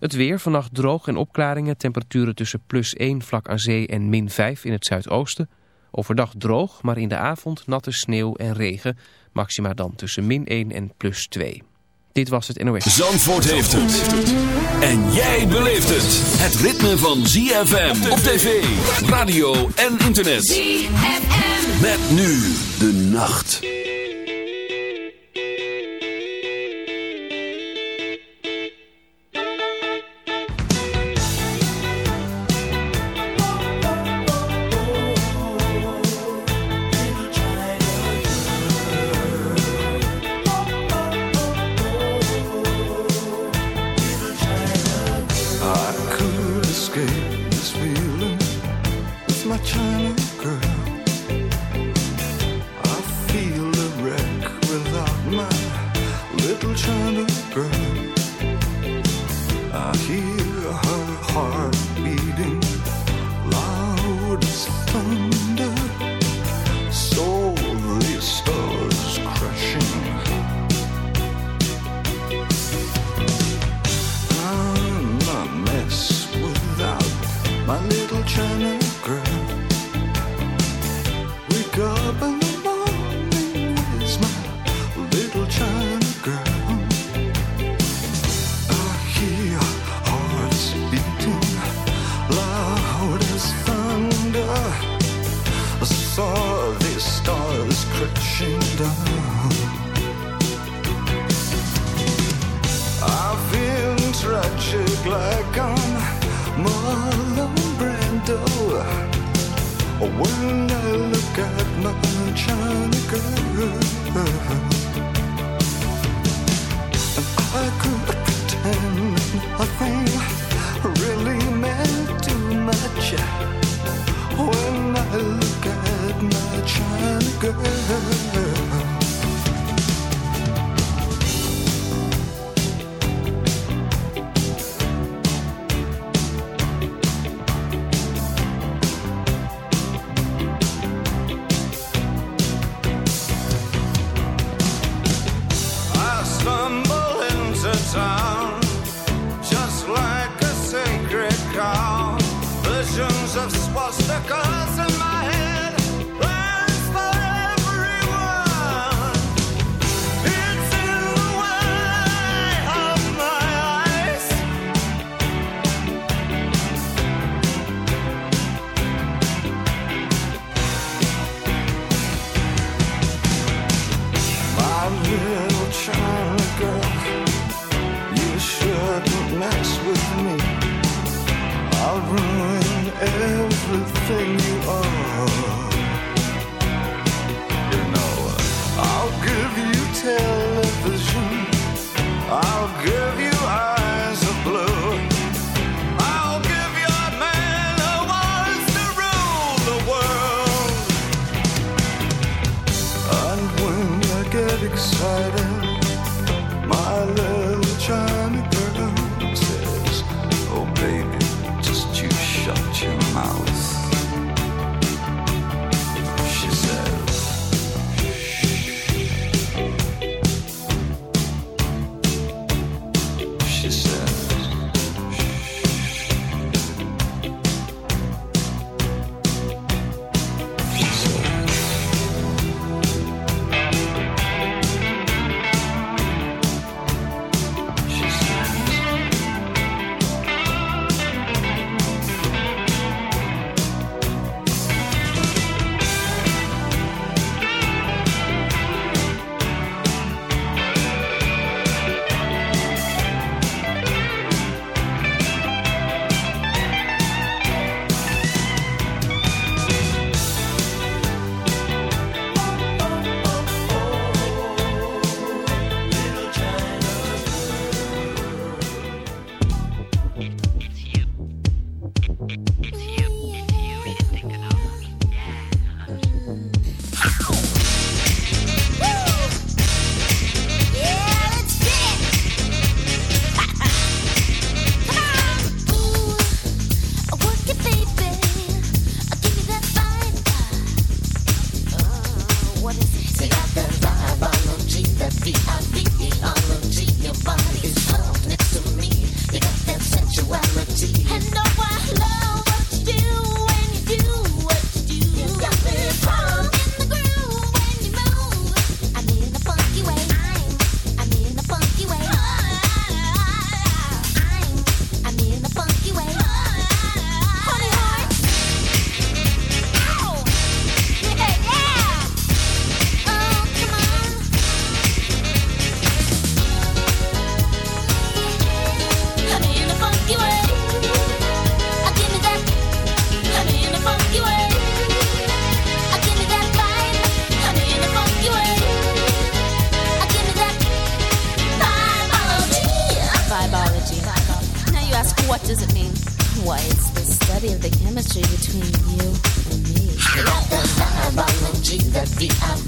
Het weer, vannacht droog en opklaringen, temperaturen tussen plus 1 vlak aan zee en min 5 in het zuidoosten. Overdag droog, maar in de avond natte sneeuw en regen, maxima dan tussen min 1 en plus 2. Dit was het NOS. Zandvoort heeft het. En jij beleeft het. Het ritme van ZFM op tv, radio en internet. ZFM. Met nu de nacht. my china girl. study of the chemistry between you and me. I got the vibe, I'm that we are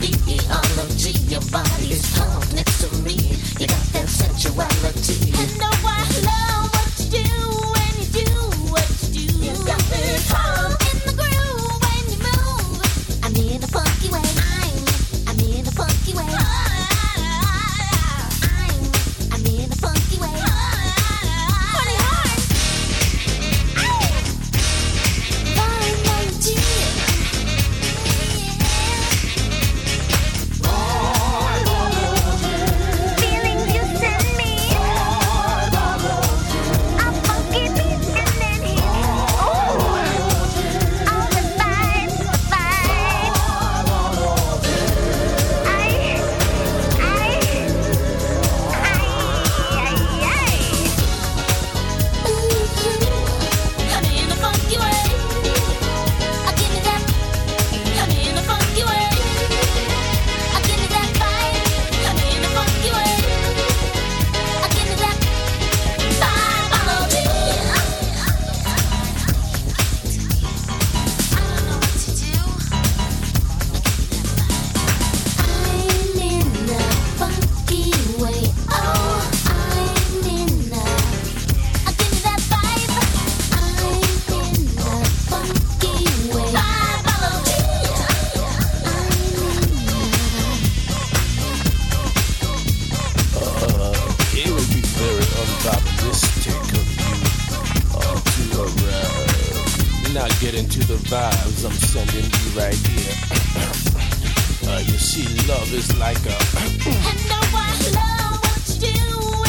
not get into the vibes I'm sending you right here. uh, you see, love is like a. I know I love what you do.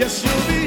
Yes, you'll be.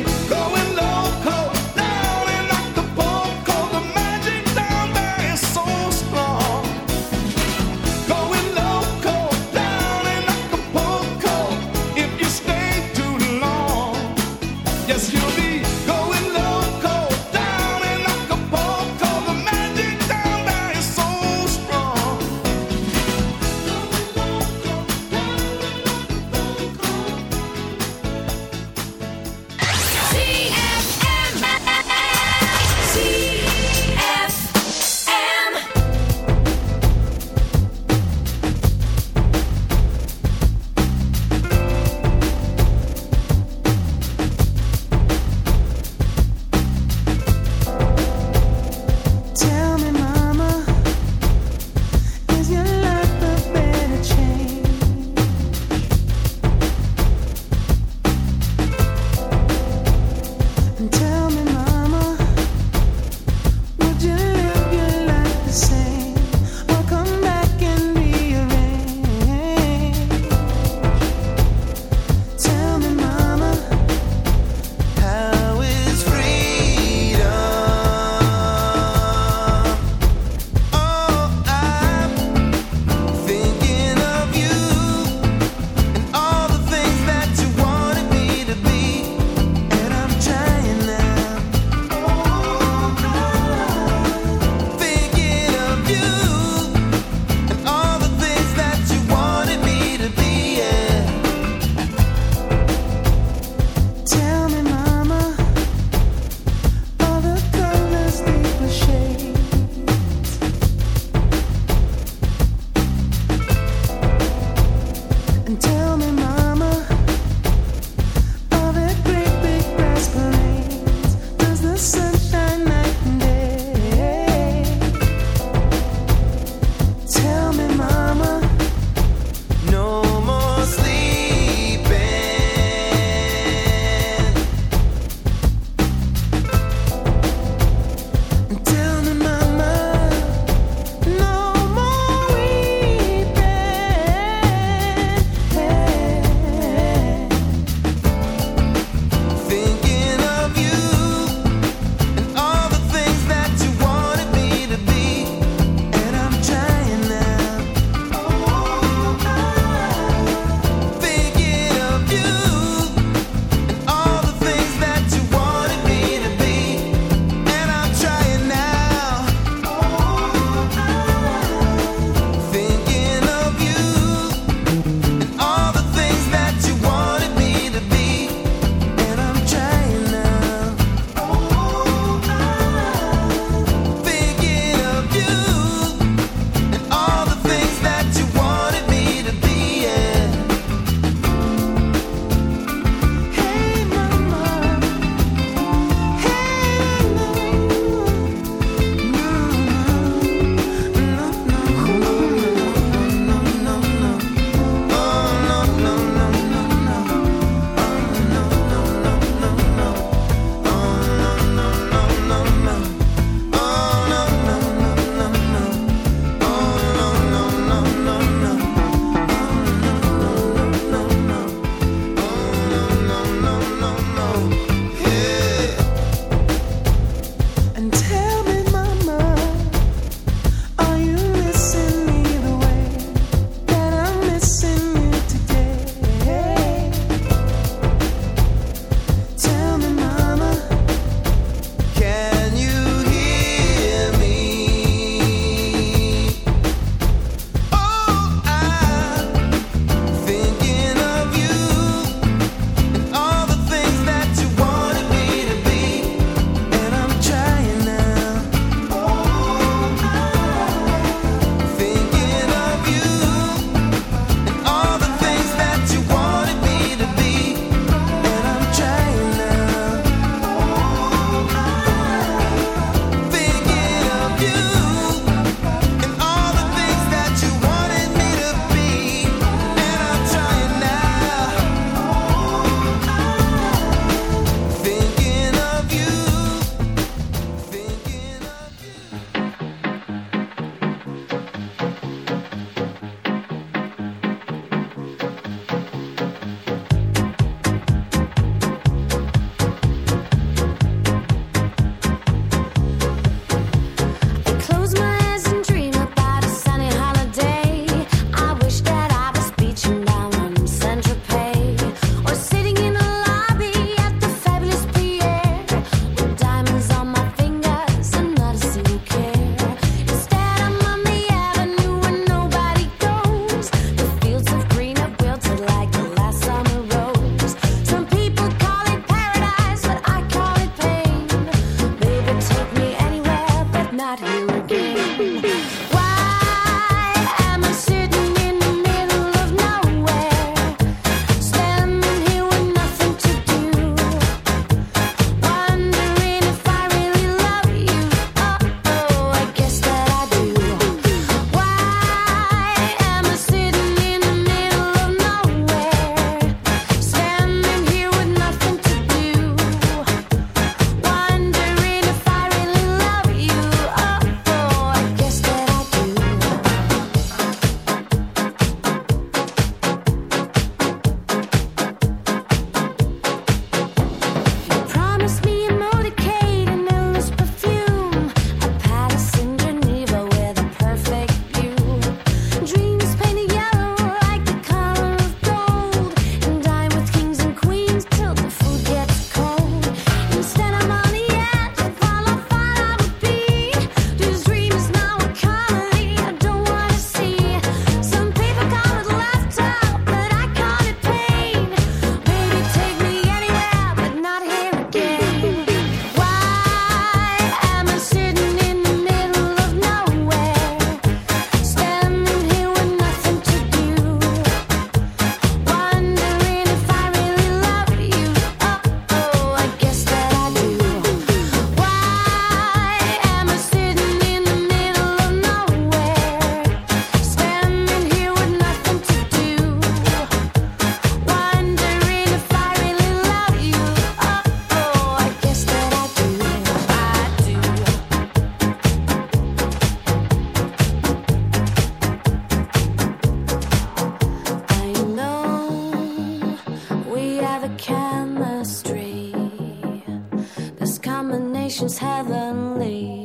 Heavenly.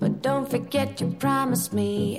But don't forget you promised me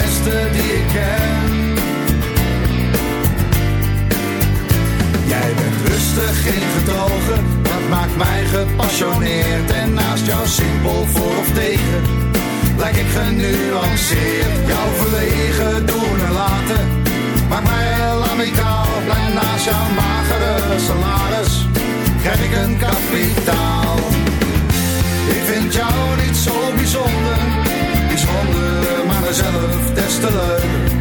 beste die ik ken. Jij bent rustig, geen getogen, dat maakt mij gepassioneerd. En naast jou simpel voor of tegen, lijk ik genuanceerd. Jouw verlegen doen en laten, maakt mij heel amicaal. Blij naast jouw magere salaris, krijg ik een kapitaal. Ik vind jou niet zo bijzonder, bijzonder, maar mezelf des te leuker.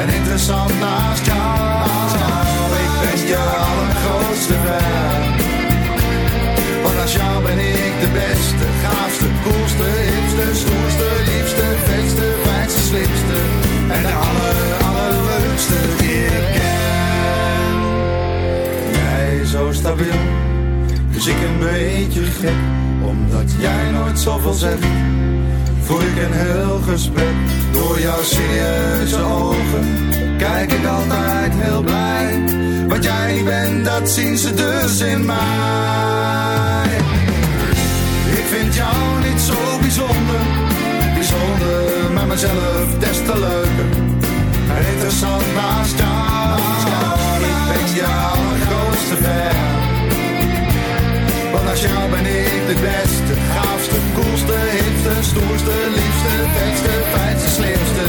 En interessant naast jou, ik ben je allergrootste fan. Want naast jou ben ik de beste, gaafste, koelste, hipste, stoerste, liefste, vetste, fijnste, slimste. En de aller, allerleukste die ik ken. Jij zo stabiel, dus ik een beetje gek. Omdat jij nooit zoveel zegt, voer ik een heel gesprek. Door jouw serieuze ogen, kijk ik altijd heel blij. Wat jij bent, dat zien ze dus in mij. Ik vind jou niet zo bijzonder, bijzonder, maar mezelf des te leuker. Interessant naast jou, ik ben je allergrootste fan. Want naast jou ben ik de beste, gaafste, hipste, stoerste, liefste, vetste, fijnste, slimste.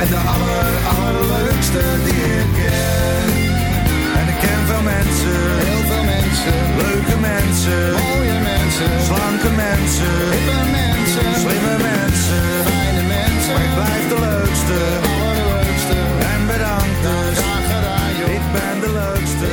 En de aller, allerleukste die ik ken. En ik ken veel mensen, heel veel mensen, leuke mensen, mooie mensen, slanke mensen, hippe mensen, slimme mensen, fijne mensen. Maar ik blijf de leukste, allerleukste. En bedankt dus, ik ben de leukste,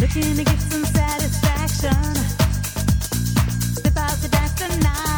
Looking to get some satisfaction. Step out to dance the night.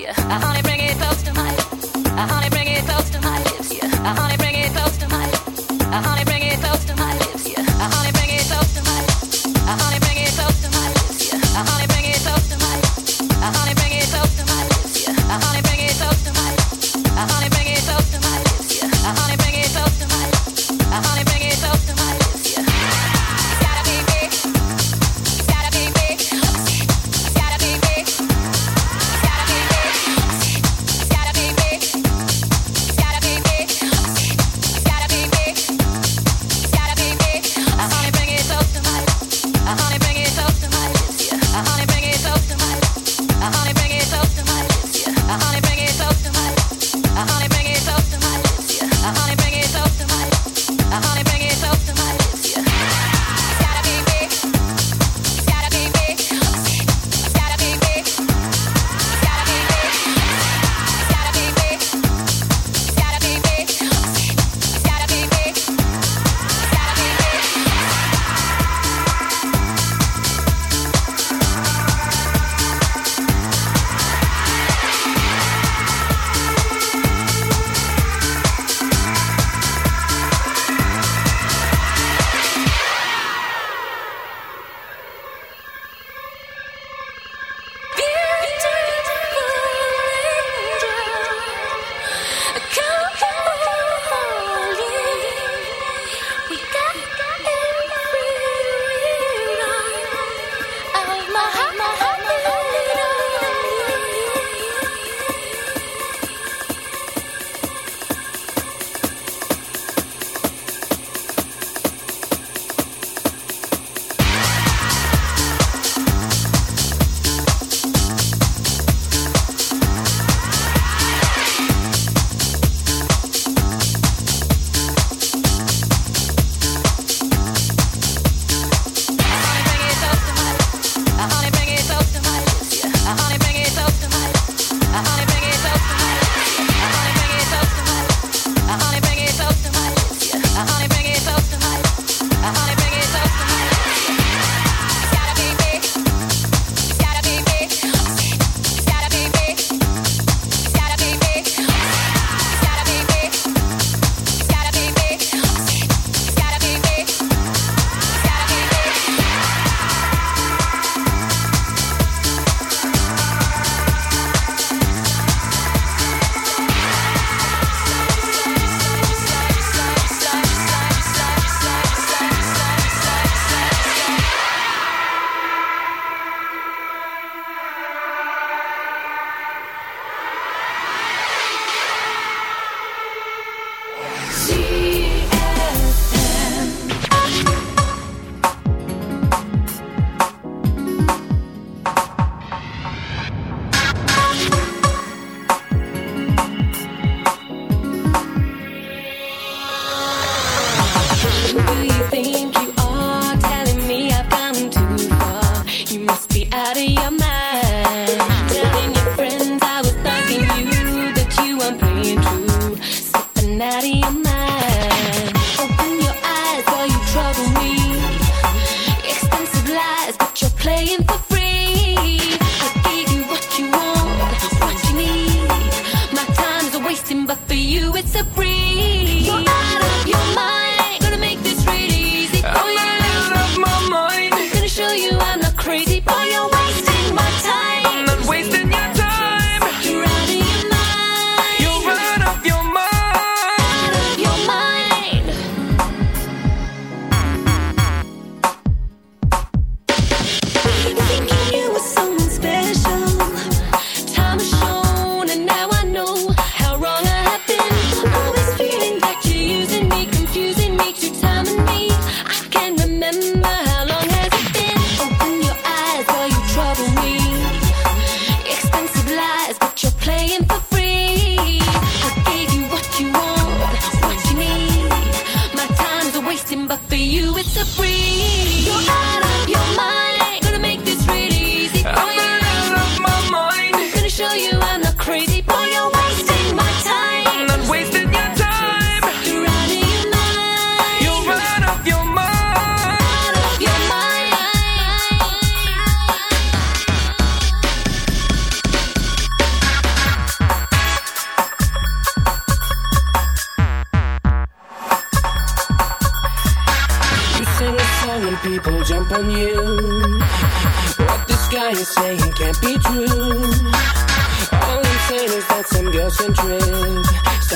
yeah.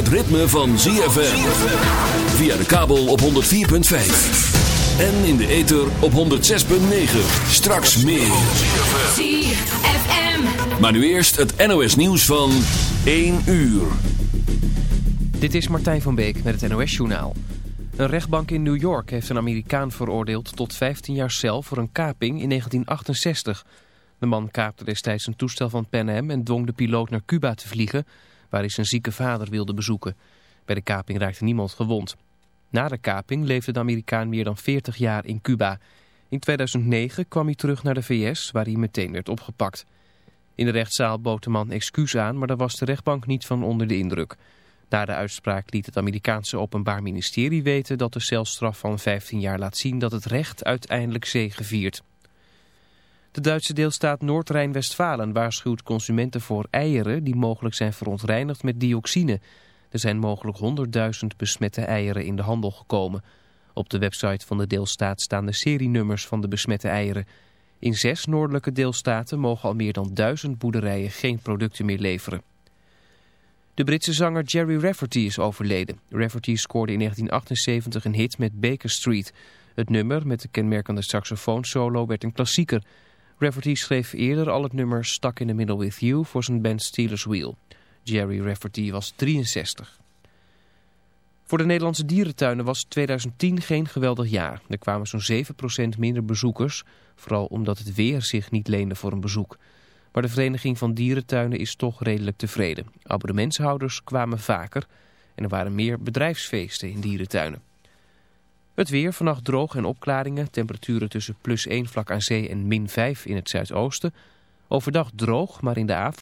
Het ritme van ZFM. Via de kabel op 104.5. En in de ether op 106.9. Straks meer. ZFM. Maar nu eerst het NOS nieuws van 1 uur. Dit is Martijn van Beek met het NOS-journaal. Een rechtbank in New York heeft een Amerikaan veroordeeld tot 15 jaar cel voor een kaping in 1968. De man kaapte destijds een toestel van Pan Am en dwong de piloot naar Cuba te vliegen, waar hij zijn zieke vader wilde bezoeken. Bij de kaping raakte niemand gewond. Na de kaping leefde de Amerikaan meer dan 40 jaar in Cuba. In 2009 kwam hij terug naar de VS, waar hij meteen werd opgepakt. In de rechtszaal bood de man excuus aan, maar daar was de rechtbank niet van onder de indruk. Na de uitspraak liet het Amerikaanse Openbaar Ministerie weten dat de celstraf van 15 jaar laat zien dat het recht uiteindelijk zegeviert. De Duitse deelstaat Noord-Rijn-Westfalen waarschuwt consumenten voor eieren die mogelijk zijn verontreinigd met dioxine. Er zijn mogelijk 100.000 besmette eieren in de handel gekomen. Op de website van de deelstaat staan de serienummers van de besmette eieren. In zes noordelijke deelstaten mogen al meer dan duizend boerderijen geen producten meer leveren. De Britse zanger Jerry Rafferty is overleden. Rafferty scoorde in 1978 een hit met Baker Street. Het nummer met de kenmerkende saxofoonsolo werd een klassieker. Rafferty schreef eerder al het nummer Stuck in the Middle with You voor zijn band Steelers Wheel. Jerry Rafferty was 63. Voor de Nederlandse dierentuinen was 2010 geen geweldig jaar. Er kwamen zo'n 7% minder bezoekers, vooral omdat het weer zich niet leende voor een bezoek. Maar de Vereniging van Dierentuinen is toch redelijk tevreden. Abonnementshouders kwamen vaker en er waren meer bedrijfsfeesten in dierentuinen. Het weer, vannacht droog en opklaringen. Temperaturen tussen plus 1 vlak aan zee en min 5 in het zuidoosten. Overdag droog, maar in de avond...